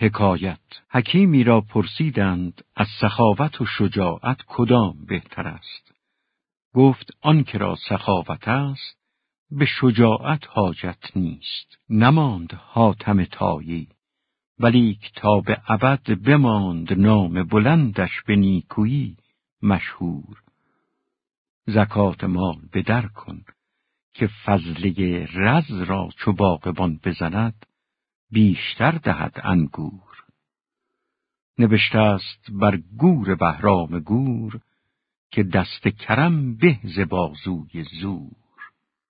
حکایت. حکیمی را پرسیدند از سخاوت و شجاعت کدام بهتر است؟ گفت آن که را سخاوت است به شجاعت حاجت نیست. نماند حاتم تایی ولیک تا به ابد بماند نام بلندش به نیکویی مشهور. زکات مال بدر کن که فضله رز را چو باغبان بزند بیشتر دهد انگور. نوشته است بر گور بهرام گور که دست کرم به ز بازوی زور.